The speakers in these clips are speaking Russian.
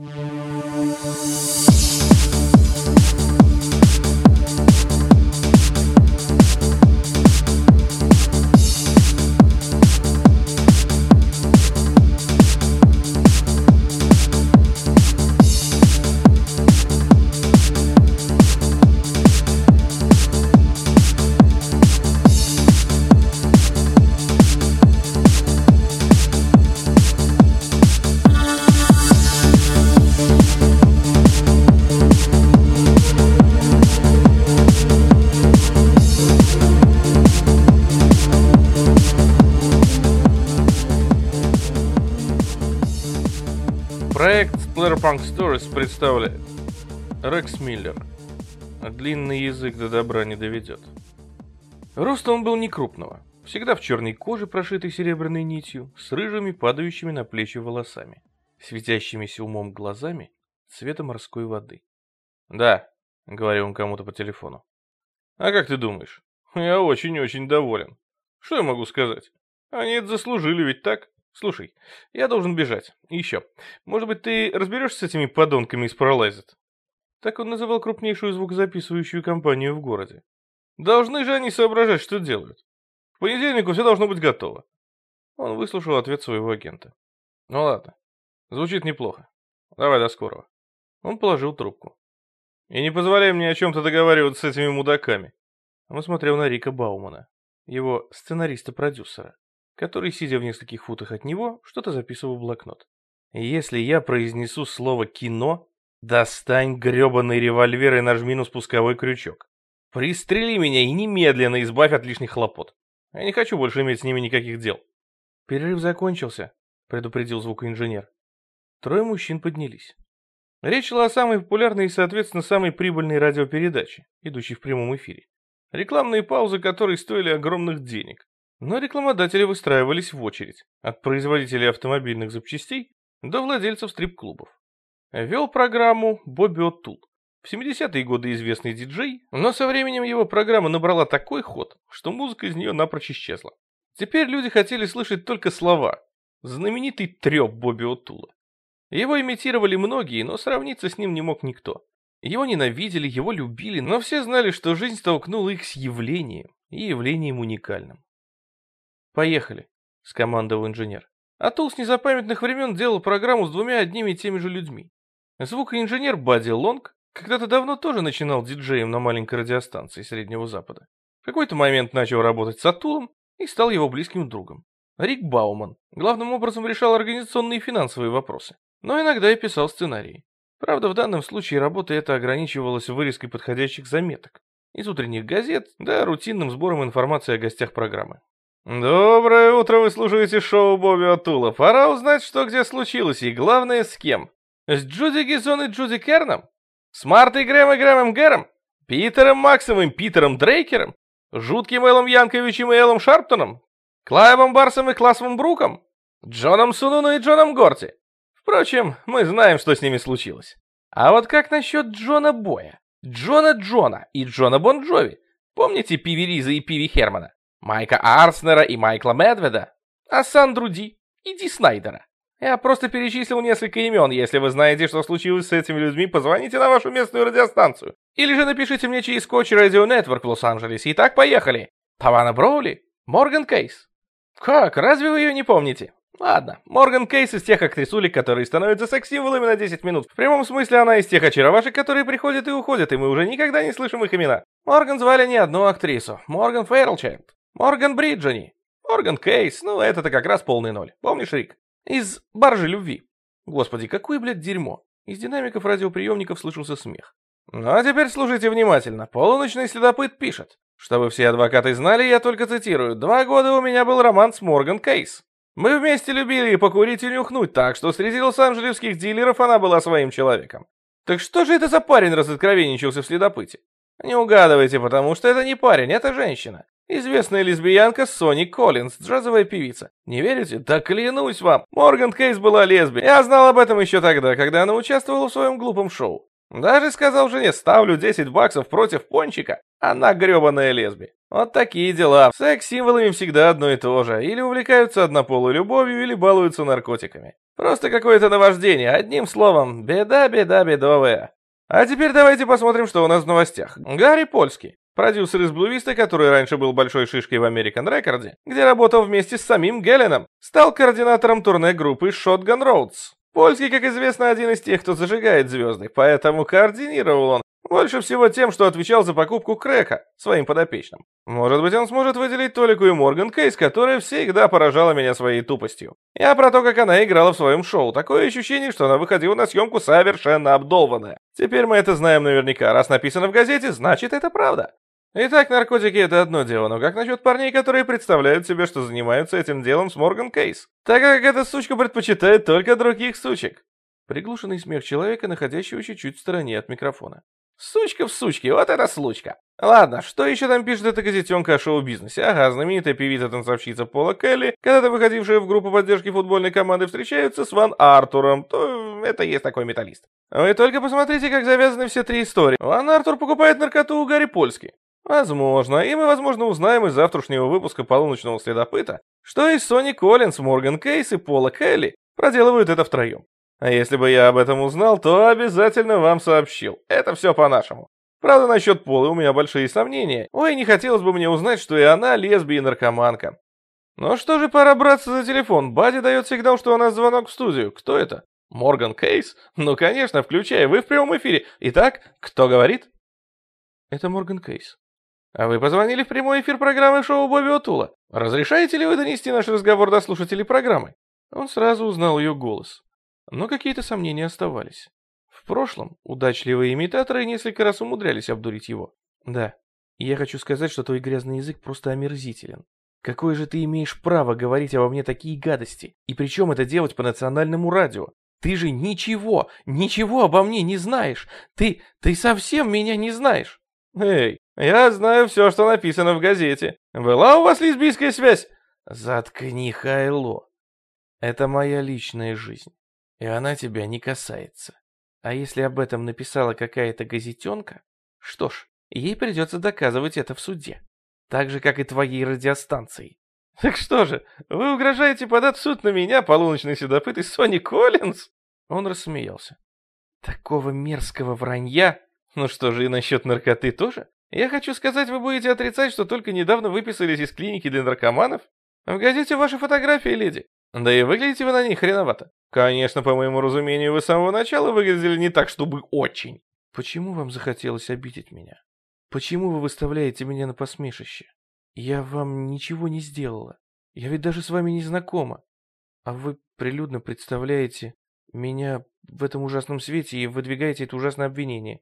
Mm-hmm. Splatterpunk Stories представляет Рекс Миллер. Длинный язык до добра не доведет. Роста он был не крупного, всегда в черной коже, прошитой серебряной нитью, с рыжими, падающими на плечи волосами, светящимися умом глазами цвета морской воды. «Да», — говорил он кому-то по телефону. «А как ты думаешь? Я очень-очень доволен. Что я могу сказать? Они это заслужили, ведь так?» Слушай, я должен бежать. И еще. Может быть, ты разберешься с этими подонками из Paralyzed? Так он называл крупнейшую звукозаписывающую компанию в городе. Должны же они соображать, что делают. В понедельнику все должно быть готово. Он выслушал ответ своего агента. Ну ладно. Звучит неплохо. Давай до скорого. Он положил трубку. И не позволяй мне о чем-то договариваться с этими мудаками. Он смотрел на Рика Баумана, его сценариста-продюсера который, сидя в нескольких футах от него, что-то записывал в блокнот. «Если я произнесу слово «кино», достань грёбаный револьвер и нажми на спусковой крючок. Пристрели меня и немедленно избавь от лишних хлопот. Я не хочу больше иметь с ними никаких дел». «Перерыв закончился», — предупредил звукоинженер. Трое мужчин поднялись. Речь шла о самой популярной и, соответственно, самой прибыльной радиопередаче, идущей в прямом эфире. Рекламные паузы которые стоили огромных денег. Но рекламодатели выстраивались в очередь, от производителей автомобильных запчастей до владельцев стрип-клубов. Вел программу Бобби О'Тул. В 70-е годы известный диджей, но со временем его программа набрала такой ход, что музыка из нее напрочь исчезла. Теперь люди хотели слышать только слова. Знаменитый треп Бобби О'Тула. Его имитировали многие, но сравниться с ним не мог никто. Его ненавидели, его любили, но все знали, что жизнь столкнула их с явлением, и явлением уникальным. «Поехали», — скомандовал инженер. Атул с незапамятных времен делал программу с двумя одними и теми же людьми. Звукоинженер Бадди Лонг когда-то давно тоже начинал диджеем на маленькой радиостанции Среднего Запада. В какой-то момент начал работать с Атулом и стал его близким другом. Рик Бауман главным образом решал организационные и финансовые вопросы, но иногда и писал сценарии. Правда, в данном случае работа эта ограничивалась вырезкой подходящих заметок из утренних газет, да рутинным сбором информации о гостях программы. «Доброе утро, вы слушаете шоу Бобби Атула. Пора узнать, что где случилось, и главное, с кем. С Джуди Гизон и Джуди Керном? С Мартой Грэм и Грэмом Гэром? Питером Максом Питером Дрейкером? Жутким Эллом Янковичем и Эллом Шарптоном? Клайвом Барсом и Классом Бруком? Джоном Сунуну и Джоном Горти? Впрочем, мы знаем, что с ними случилось. А вот как насчет Джона Боя, Джона Джона и Джона Бон Джови? Помните Пиви Риза и Пиви Хермана? Майка Арснера и Майкла Медведа, а Сандру Ди и Ди Снайдера. Я просто перечислил несколько имен. Если вы знаете, что случилось с этими людьми, позвоните на вашу местную радиостанцию. Или же напишите мне через Коч Radio Network в Лос-Анджелесе. Итак, поехали. Тавана Броули, Морган Кейс. Как, разве вы ее не помните? Ладно, Морган Кейс из тех актрисулек, которые становятся секс-символами на 10 минут. В прямом смысле она из тех очаровашек, которые приходят и уходят, и мы уже никогда не слышим их имена. Морган звали не одну актрису. Морган Фэрлчайлд. Морган Бриджани. Морган Кейс, ну это-то как раз полный ноль. Помнишь, Рик? Из «Баржи любви». Господи, какое, блядь, дерьмо. Из динамиков радиоприемников слышался смех. Ну а теперь слушайте внимательно. Полуночный следопыт пишет. Чтобы все адвокаты знали, я только цитирую. Два года у меня был роман с Морган Кейс. Мы вместе любили покурить и нюхнуть, так что среди лос-анджелесских дилеров она была своим человеком. Так что же это за парень разоткровенничался в следопыте? Не угадывайте, потому что это не парень, это женщина. Известная лесбиянка Сони Коллинз, джазовая певица. Не верите? Да клянусь вам, Морган Кейс была лесбией. Я знал об этом еще тогда, когда она участвовала в своем глупом шоу. Даже сказал жене, ставлю 10 баксов против пончика. Она гребаная лесби. Вот такие дела. Секс символами всегда одно и то же. Или увлекаются однополой любовью, или балуются наркотиками. Просто какое-то наваждение, одним словом, беда, беда, бедовая. А теперь давайте посмотрим, что у нас в новостях. Гарри Польский, продюсер из Блувиста, который раньше был большой шишкой в American Record, где работал вместе с самим Гелленом, стал координатором турне группы Shotgun Roads. Польский, как известно, один из тех, кто зажигает звезды, поэтому координировал он больше всего тем, что отвечал за покупку крека своим подопечным. Может быть, он сможет выделить Толику и Морган Кейс, которая всегда поражала меня своей тупостью. Я про то, как она играла в своем шоу. Такое ощущение, что она выходила на съемку совершенно обдолбанная. Теперь мы это знаем наверняка. Раз написано в газете, значит это правда. Итак, наркотики это одно дело, но как насчет парней, которые представляют себе, что занимаются этим делом с Морган Кейс? Так как эта сучка предпочитает только других сучек. Приглушенный смех человека, находящегося чуть в стороне от микрофона. Сучка в сучке, вот это случка. Ладно, что еще там пишет эта газетенка о шоу-бизнесе? Ага, знаменитая певица-танцовщица Пола Келли, когда-то выходившая в группу поддержки футбольной команды, встречаются с Ван Артуром, то это есть такой металлист. Вы только посмотрите, как завязаны все три истории. Ван Артур покупает наркоту у Гарри Польски. Возможно, и мы, возможно, узнаем из завтрашнего выпуска «Полуночного следопыта», что и Сони Коллинс, Морган Кейс и Пола Келли проделывают это втроем. А если бы я об этом узнал, то обязательно вам сообщил. Это все по-нашему. Правда, насчет Полы у меня большие сомнения. Ой, не хотелось бы мне узнать, что и она лесбия и наркоманка. Ну что же, пора браться за телефон. Бади дает сигнал, что у нас звонок в студию. Кто это? Морган Кейс? Ну, конечно, включай, вы в прямом эфире. Итак, кто говорит? Это Морган Кейс. А вы позвонили в прямой эфир программы шоу Бобби Отула. Разрешаете ли вы донести наш разговор до слушателей программы? Он сразу узнал ее голос но какие-то сомнения оставались. В прошлом удачливые имитаторы несколько раз умудрялись обдурить его. Да, я хочу сказать, что твой грязный язык просто омерзителен. Какое же ты имеешь право говорить обо мне такие гадости? И причем это делать по национальному радио? Ты же ничего, ничего обо мне не знаешь. Ты, ты совсем меня не знаешь. Эй, я знаю все, что написано в газете. Была у вас лесбийская связь? Заткни, Хайло. Это моя личная жизнь и она тебя не касается. А если об этом написала какая-то газетенка, что ж, ей придется доказывать это в суде. Так же, как и твоей радиостанции. Так что же, вы угрожаете подать в суд на меня, полуночный седопыт и Сони Коллинз? Он рассмеялся. Такого мерзкого вранья? Ну что же, и насчет наркоты тоже? Я хочу сказать, вы будете отрицать, что только недавно выписались из клиники для наркоманов? В газете ваши фотографии, леди. Да и выглядите вы на них хреновато. Конечно, по моему разумению, вы с самого начала выглядели не так, чтобы очень. Почему вам захотелось обидеть меня? Почему вы выставляете меня на посмешище? Я вам ничего не сделала. Я ведь даже с вами не знакома. А вы прилюдно представляете меня в этом ужасном свете и выдвигаете это ужасное обвинение.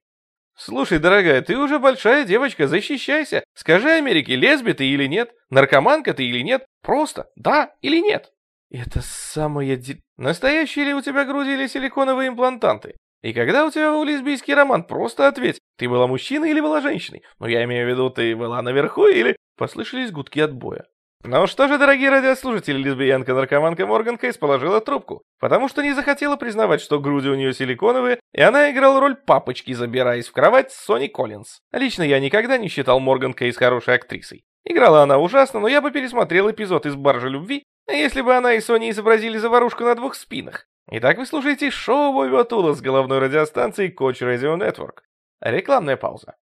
Слушай, дорогая, ты уже большая девочка, защищайся. Скажи Америке, лесби ты или нет, наркоманка ты или нет, просто да или нет. Это самое. Настоящие ли у тебя груди или силиконовые имплантанты? И когда у тебя был лесбийский роман, просто ответь, ты была мужчиной или была женщиной? Ну, я имею в виду, ты была наверху или... Послышались гудки отбоя. Ну что же, дорогие радиослушатели, лесбиянка-наркоманка Морган Кейс положила трубку, потому что не захотела признавать, что груди у нее силиконовые, и она играла роль папочки, забираясь в кровать с Сони Коллинз. Лично я никогда не считал Морган Кейс хорошей актрисой. Играла она ужасно, но я бы пересмотрел эпизод из «Баржи любви», если бы она и Сони изобразили заварушку на двух спинах. Итак, вы слушаете шоу Бобби Тула с головной радиостанции Coach Radio Network. Рекламная пауза.